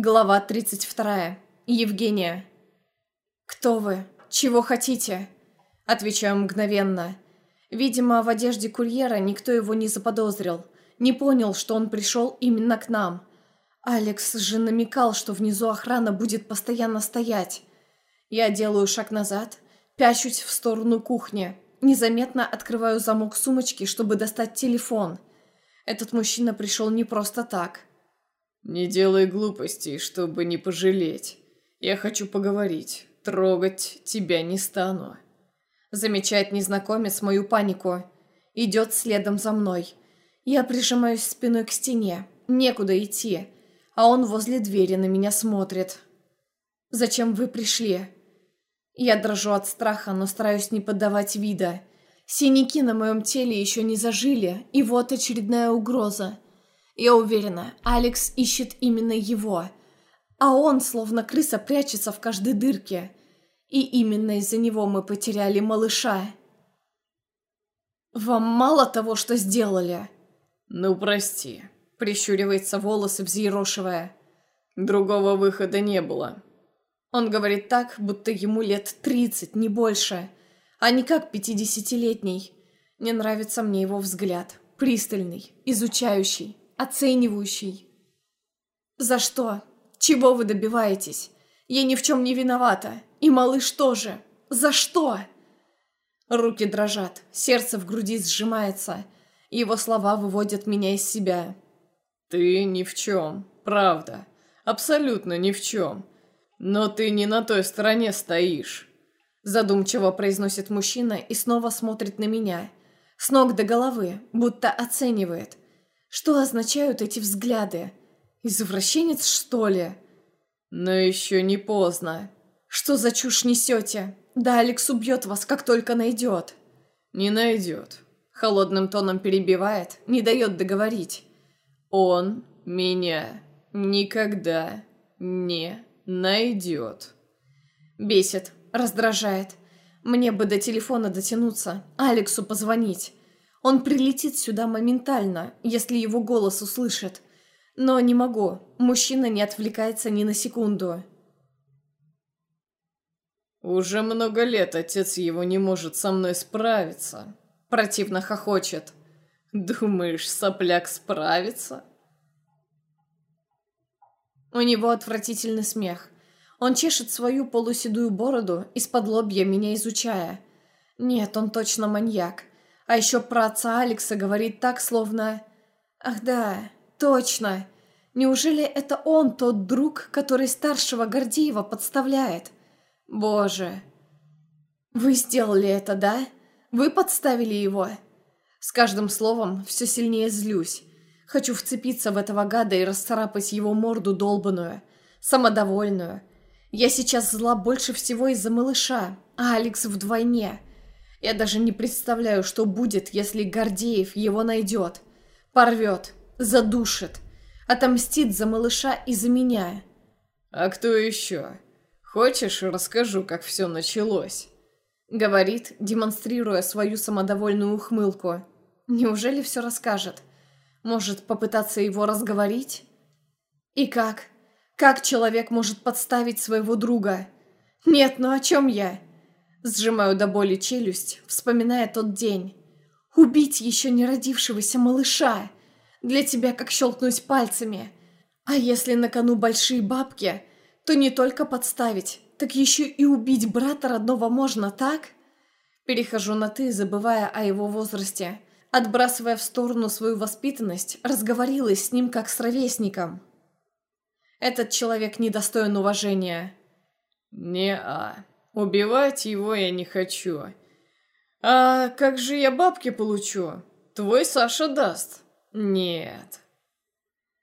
Глава 32. Евгения. «Кто вы? Чего хотите?» Отвечаю мгновенно. Видимо, в одежде курьера никто его не заподозрил. Не понял, что он пришел именно к нам. Алекс же намекал, что внизу охрана будет постоянно стоять. Я делаю шаг назад, пячусь в сторону кухни. Незаметно открываю замок сумочки, чтобы достать телефон. Этот мужчина пришел не просто так. «Не делай глупостей, чтобы не пожалеть. Я хочу поговорить. Трогать тебя не стану». Замечает незнакомец мою панику. Идет следом за мной. Я прижимаюсь спиной к стене. Некуда идти. А он возле двери на меня смотрит. «Зачем вы пришли?» Я дрожу от страха, но стараюсь не поддавать вида. Синяки на моем теле еще не зажили, и вот очередная угроза. Я уверена, Алекс ищет именно его. А он, словно крыса, прячется в каждой дырке. И именно из-за него мы потеряли малыша. «Вам мало того, что сделали?» «Ну, прости», — прищуривается волосы, взъерошивая. «Другого выхода не было». Он говорит так, будто ему лет тридцать, не больше, а не как пятидесятилетний. Не нравится мне его взгляд. Пристальный, изучающий оценивающий. «За что? Чего вы добиваетесь? Я ни в чем не виновата. И малыш тоже. За что?» Руки дрожат, сердце в груди сжимается. Его слова выводят меня из себя. «Ты ни в чем, правда. Абсолютно ни в чем. Но ты не на той стороне стоишь». Задумчиво произносит мужчина и снова смотрит на меня. С ног до головы, будто оценивает – что означают эти взгляды? Извращенец, что ли? Но еще не поздно. Что за чушь несете? Да, Алекс убьет вас, как только найдет. Не найдет. Холодным тоном перебивает, не дает договорить. Он меня никогда не найдет. Бесит, раздражает. Мне бы до телефона дотянуться, Алексу позвонить. Он прилетит сюда моментально, если его голос услышит. Но не могу. Мужчина не отвлекается ни на секунду. «Уже много лет отец его не может со мной справиться», — противно хохочет. «Думаешь, сопляк справится?» У него отвратительный смех. Он чешет свою полуседую бороду, из-под лобья меня изучая. Нет, он точно маньяк. А еще про отца Алекса говорит так, словно... Ах да, точно. Неужели это он тот друг, который старшего Гордеева подставляет? Боже. Вы сделали это, да? Вы подставили его? С каждым словом все сильнее злюсь. Хочу вцепиться в этого гада и расцарапать его морду долбаную, самодовольную. Я сейчас зла больше всего из-за малыша, а Алекс вдвойне. Я даже не представляю, что будет, если Гордеев его найдет. Порвет, задушит, отомстит за малыша и за меня. «А кто еще? Хочешь, расскажу, как все началось?» Говорит, демонстрируя свою самодовольную ухмылку. Неужели все расскажет? Может, попытаться его разговорить? И как? Как человек может подставить своего друга? Нет, ну о чем я? Сжимаю до боли челюсть, вспоминая тот день. Убить еще не родившегося малыша. Для тебя как щелкнуть пальцами. А если на кону большие бабки, то не только подставить, так еще и убить брата родного можно, так? Перехожу на «ты», забывая о его возрасте. Отбрасывая в сторону свою воспитанность, разговорилась с ним как с ровесником. Этот человек недостоин уважения. «Не-а», Убивать его я не хочу. А как же я бабки получу? Твой Саша даст. Нет.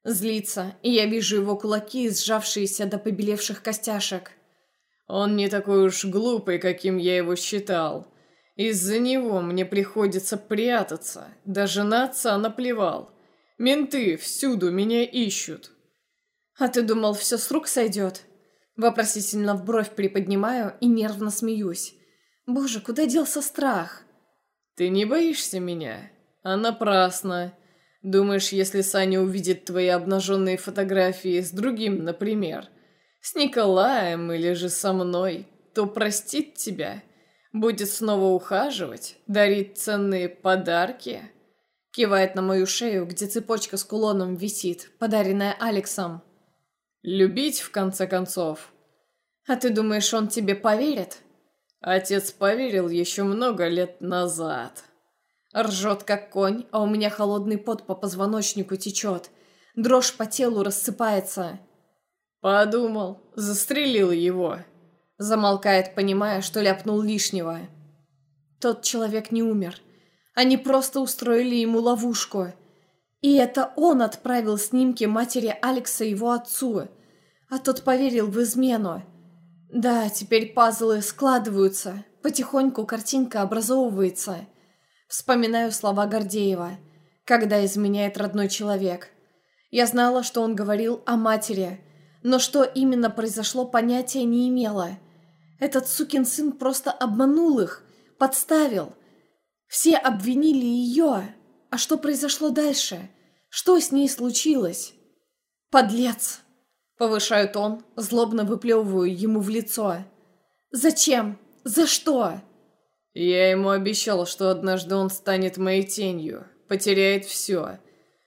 Злится, и я вижу его кулаки, сжавшиеся до побелевших костяшек. Он не такой уж глупый, каким я его считал. Из-за него мне приходится прятаться. Даже на отца наплевал. Менты всюду меня ищут. А ты думал, все с рук сойдет? Вопросительно в бровь приподнимаю и нервно смеюсь. Боже, куда делся страх? Ты не боишься меня? А напрасно. Думаешь, если Саня увидит твои обнаженные фотографии с другим, например, с Николаем или же со мной, то простит тебя? Будет снова ухаживать? Дарить ценные подарки?» Кивает на мою шею, где цепочка с кулоном висит, подаренная Алексом. «Любить, в конце концов?» «А ты думаешь, он тебе поверит?» Отец поверил еще много лет назад. Ржет, как конь, а у меня холодный пот по позвоночнику течет. Дрожь по телу рассыпается. Подумал, застрелил его. Замолкает, понимая, что ляпнул лишнего. Тот человек не умер. Они просто устроили ему ловушку. И это он отправил снимки матери Алекса его отцу. А тот поверил в измену. Да, теперь пазлы складываются. Потихоньку картинка образовывается. Вспоминаю слова Гордеева, когда изменяет родной человек. Я знала, что он говорил о матери, но что именно произошло, понятия не имела. Этот сукин сын просто обманул их, подставил. Все обвинили ее. А что произошло дальше? Что с ней случилось? Подлец! Повышает он, злобно выплевываю ему в лицо. Зачем? За что? Я ему обещал, что однажды он станет моей тенью, потеряет все.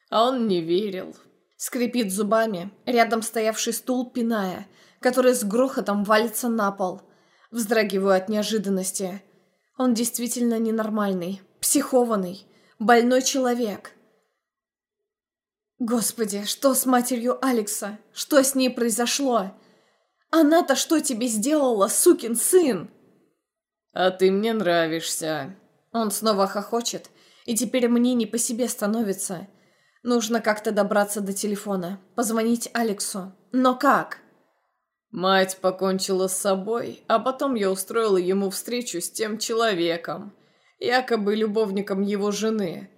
А он не верил. Скрипит зубами, рядом стоявший стул пиная, который с грохотом валится на пол. Вздрагиваю от неожиданности. Он действительно ненормальный, психованный, больной человек. Господи, что с матерью Алекса? Что с ней произошло? Она-то что тебе сделала, сукин сын? «А ты мне нравишься». Он снова хохочет, и теперь мне не по себе становится. Нужно как-то добраться до телефона, позвонить Алексу. Но как? Мать покончила с собой, а потом я устроила ему встречу с тем человеком, якобы любовником его жены.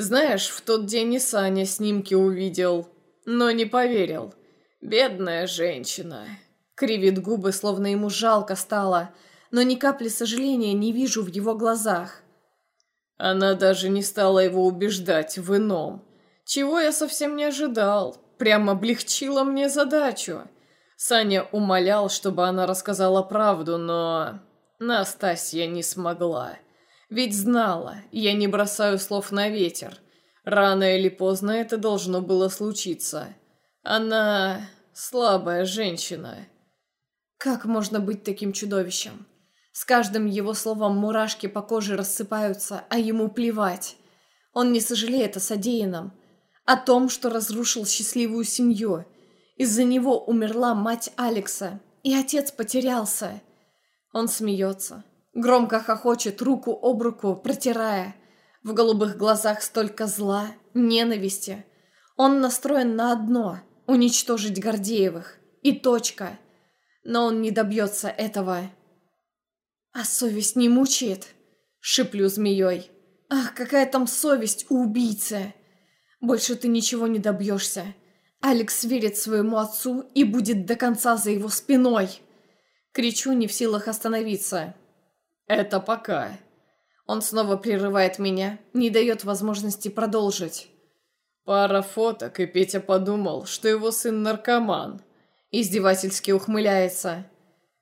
Знаешь, в тот день и Саня снимки увидел, но не поверил. Бедная женщина. Кривит губы, словно ему жалко стало – но ни капли сожаления не вижу в его глазах. Она даже не стала его убеждать в ином. Чего я совсем не ожидал. Прямо облегчила мне задачу. Саня умолял, чтобы она рассказала правду, но... Настасья не смогла. Ведь знала, я не бросаю слов на ветер. Рано или поздно это должно было случиться. Она слабая женщина. Как можно быть таким чудовищем? С каждым его словом мурашки по коже рассыпаются, а ему плевать. Он не сожалеет о содеянном, о том, что разрушил счастливую семью. Из-за него умерла мать Алекса, и отец потерялся. Он смеется, громко хохочет, руку об руку, протирая. В голубых глазах столько зла, ненависти. Он настроен на одно – уничтожить Гордеевых. И точка. Но он не добьется этого. «А совесть не мучает?» — шиплю змеей. «Ах, какая там совесть у убийцы! Больше ты ничего не добьешься. Алекс верит своему отцу и будет до конца за его спиной!» Кричу, не в силах остановиться. «Это пока». Он снова прерывает меня, не дает возможности продолжить. Пара фоток, и Петя подумал, что его сын наркоман. Издевательски ухмыляется.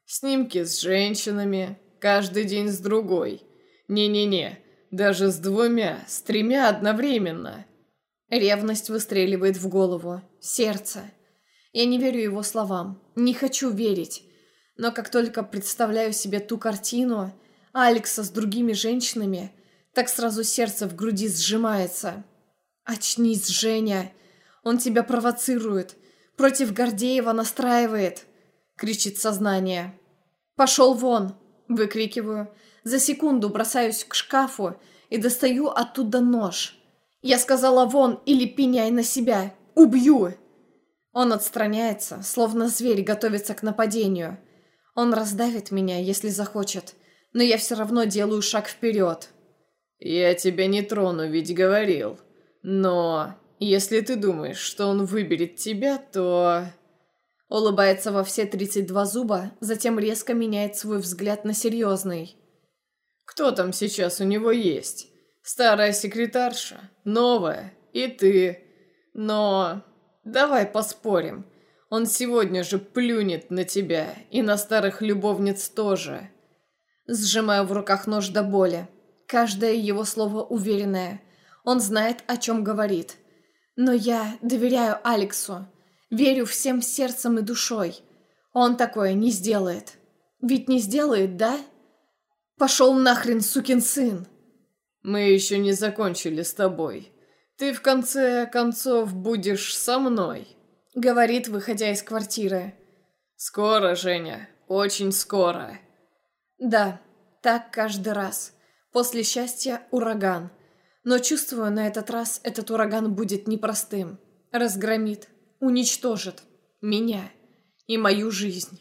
Снимки с женщинами, Каждый день с другой. Не-не-не, даже с двумя, с тремя одновременно. Ревность выстреливает в голову, сердце. Я не верю его словам, не хочу верить. Но как только представляю себе ту картину, Алекса с другими женщинами, так сразу сердце в груди сжимается. «Очнись, Женя! Он тебя провоцирует, против Гордеева настраивает!» — кричит сознание. «Пошел вон!» Выкрикиваю. За секунду бросаюсь к шкафу и достаю оттуда нож. Я сказала вон или пеняй на себя. Убью! Он отстраняется, словно зверь готовится к нападению. Он раздавит меня, если захочет, но я все равно делаю шаг вперед. «Я тебя не трону, ведь говорил. Но если ты думаешь, что он выберет тебя, то...» Улыбается во все 32 зуба, затем резко меняет свой взгляд на серьезный. «Кто там сейчас у него есть? Старая секретарша? Новая? и ты. Но давай поспорим. Он сегодня же плюнет на тебя и на старых любовниц тоже. Сжимаю в руках нож до боли. Каждое его слово уверенное. Он знает, о чем говорит. Но я доверяю Алексу. Верю всем сердцем и душой. Он такое не сделает. Ведь не сделает, да? Пошел нахрен, сукин сын. Мы еще не закончили с тобой. Ты в конце концов будешь со мной. Говорит, выходя из квартиры. Скоро, Женя, очень скоро. Да, так каждый раз. После счастья ураган. Но чувствую, на этот раз этот ураган будет непростым. Разгромит, уничтожит меня и мою жизнь.